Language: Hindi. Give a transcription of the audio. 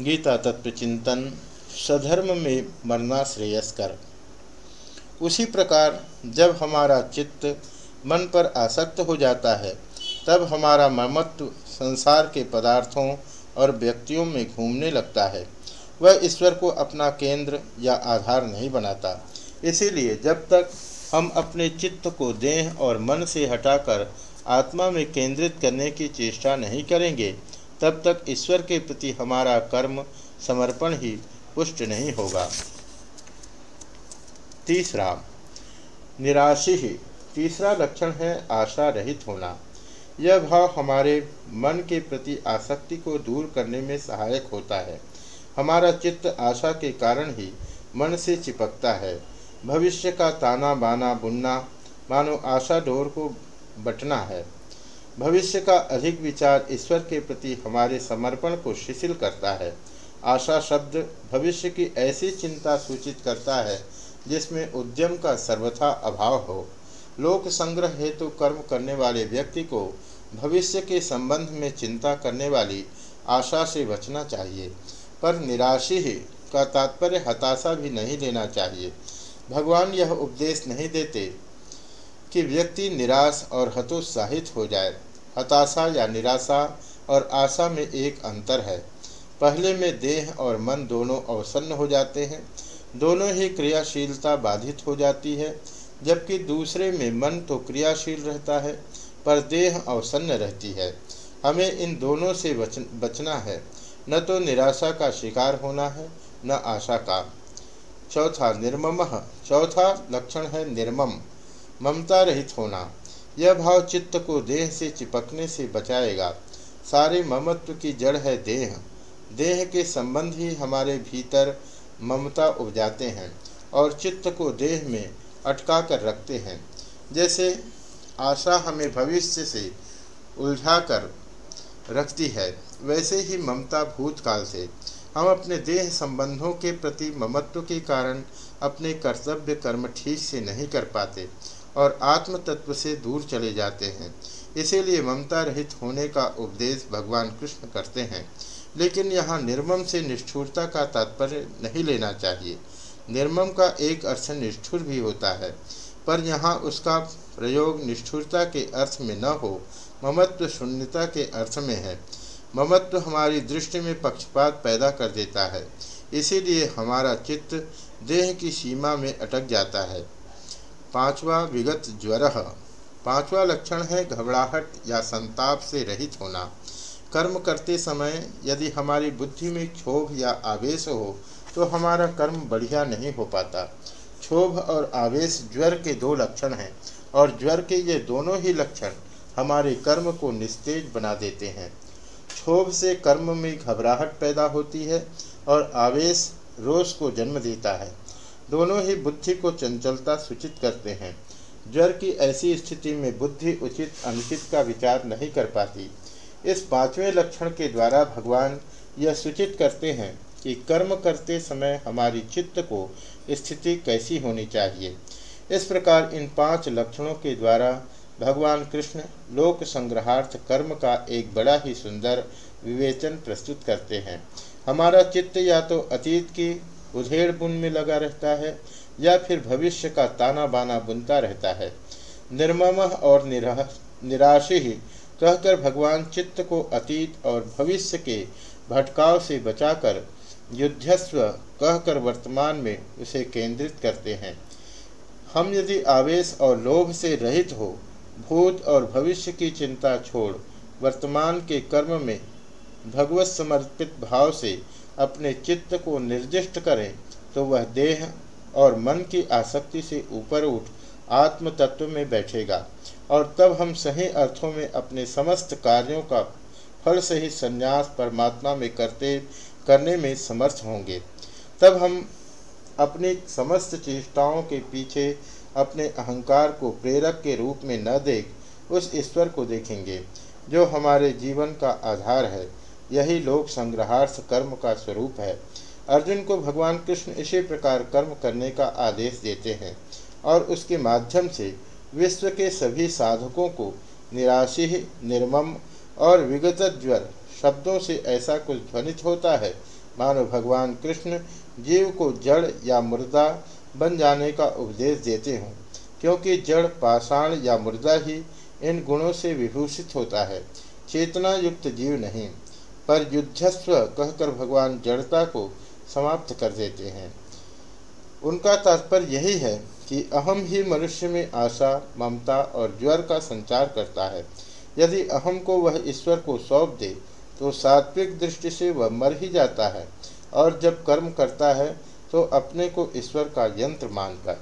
गीता तत्व चिंतन सधर्म में मरना श्रेयस्कर। उसी प्रकार, जब हमारा चित्त मन पर आसक्त हो जाता है, तब हमारा ममत्व संसार के पदार्थों और व्यक्तियों में घूमने लगता है। वह ईश्वर को अपना केंद्र या आधार नहीं बनाता। इसीलिए जब तक हम अपने चित्त को देह और मन से हटाकर आत्मा में केंद्रित करने की चेष्टा नहीं करेंगे तब तक ईश्वर के प्रति हमारा कर्म समर्पण ही पुष्ट नहीं होगा। तीसरा, निराशी ही तीसरा लक्षण है आशा रहित होना। यह भाव हमारे मन के प्रति आसक्ति को दूर करने में सहायक होता है। हमारा चित्त आशा के कारण ही मन से चिपकता है। भविष्य का ताना बाना बुनना मानो आशा डोर को बटना है। भविष्य का अधिक विचार ईश्वर के प्रति हमारे समर्पण को शिथिल करता है। आशा शब्द भविष्य की ऐसी चिंता सूचित करता है, जिसमें उद्यम का सर्वथा अभाव हो। लोक संग्रह हेतु कर्म करने वाले व्यक्ति को भविष्य के संबंध में चिंता करने वाली आशा से बचना चाहिए, पर निराशी ही का तात्पर्य हताशा भी नहीं लेना चाहिए। भगवान यह उपदेश नहीं देते कि व्यक्ति निराश और हतोत्साहित हो जाए। हताशा या निराशा और आशा में एक अंतर है। पहले में देह और मन दोनों अवसन्न हो जाते हैं। दोनों ही क्रियाशीलता बाधित हो जाती है। जबकि दूसरे में मन तो क्रियाशील रहता है पर देह अवसन्न रहती है। हमें इन दोनों से बच, बचना है। न तो निराशा का शिकार होना है न आशा का। चौथा निर्मम। चौथा लक्षण है निर्मम। ममता रहित होना। यह भाव चित्त को देह से चिपकने से बचाएगा। सारे ममत्व की जड़ है देह। देह के संबंध ही हमारे भीतर ममता उपजाते हैं और चित्त को देह में अटका कर रखते हैं। जैसे आशा हमें भविष्य से उलझा कर रखती है, वैसे ही ममता भूतकाल से। हम अपने देह संबंधों के प्रति ममत्व के कारण अपने कर्तव्य कर्म ठीक से नहीं कर पाते। और आत्म तत्व से दूर चले जाते हैं। इसीलिए ममता रहित होने का उपदेश भगवान कृष्ण करते हैं। लेकिन यहाँ निर्मम से निष्ठुरता का तात्पर्य नहीं लेना चाहिए। निर्मम का एक अर्थ निष्ठुर भी होता है। पर यहाँ उसका प्रयोग निष्ठुरता के अर्थ में न हो, ममत्व शून्यता के अर्थ में है। ममत्व हमारी दृष्टि में पक्षपात पैदा कर देता है। इसीलिए हमारा चित्त देह की सीमा में अटक जाता है। पांचवा विगत ज्वर। पांचवा लक्षण है घबराहट या संताप से रहित होना। कर्म करते समय यदि हमारी बुद्धि में क्षोभ या आवेश हो तो हमारा कर्म बढ़िया नहीं हो पाता। क्षोभ और आवेश ज्वर के दो लक्षण हैं और ज्वर के ये दोनों ही लक्षण हमारे कर्म को निस्तेज बना देते हैं। क्षोभ से कर्म में घबराहट पैदा होती है और आवेश रोष को जन्म देता है। दोनों ही बुद्धि को चंचलता सूचित करते हैं। ज्वर की ऐसी स्थिति में बुद्धि उचित अनुचित का विचार नहीं कर पाती। इस पाँचवें लक्षण के द्वारा भगवान यह सूचित करते हैं कि कर्म करते समय हमारी चित्त को स्थिति कैसी होनी चाहिए। इस प्रकार इन पाँच लक्षणों के द्वारा भगवान कृष्ण लोक संग्रहार्थ कर्म का एक बड़ा ही सुंदर विवेचन प्रस्तुत करते हैं। हमारा चित्त या तो अतीत की उधेड़ बुन में लगा रहता है, या फिर भविष्य का ताना बाना बुनता रहता है। निर्मम और निराशी ही कहकर भगवान चित्त को अतीत और भविष्य के भटकाव से बचाकर युद्धस्व कहकर वर्तमान में उसे केंद्रित करते हैं। हम यदि आवेश और लोभ से रहित हो, भूत और भविष्य की चिंता छोड़ वर्तमान के कर्म में भगवत समर्पित भाव से अपने चित्त को निर्दिष्ट करें तो वह देह और मन की आसक्ति से ऊपर उठ आत्म तत्व में बैठेगा और तब हम सही अर्थों में अपने समस्त कार्यों का फल सही संन्यास परमात्मा में करते, करने में समर्थ होंगे। तब हम अपनी समस्त चेष्टाओं के पीछे अपने अहंकार को प्रेरक के रूप में न देख उस ईश्वर को देखेंगे, जो हमारे जीवन का आधार है। यही लोक संग्रहार्थ कर्म का स्वरूप है। अर्जुन को भगवान कृष्ण इसी प्रकार कर्म करने का आदेश देते हैं और उसके माध्यम से विश्व के सभी साधकों को निराशी, निर्मम और विगत ज्वर शब्दों से ऐसा कुछ ध्वनित होता है, मानो भगवान कृष्ण जीव को जड़ या मुर्दा बन जाने का उपदेश देते हों, क्योंकि जड़ पाषाण या मुर्दा ही इन गुणों से विभूषित होता है। चेतना युक्त जीव नहीं। पर युद्धस्व कहकर भगवान जड़ता को समाप्त कर देते हैं। उनका तात्पर्य यही है कि अहम ही मनुष्य में आशा, ममता और ज्वर का संचार करता है। यदि अहम को वह ईश्वर को सौंप दे तो सात्विक दृष्टि से वह मर ही जाता है और जब कर्म करता है तो अपने को ईश्वर का यंत्र मानकर।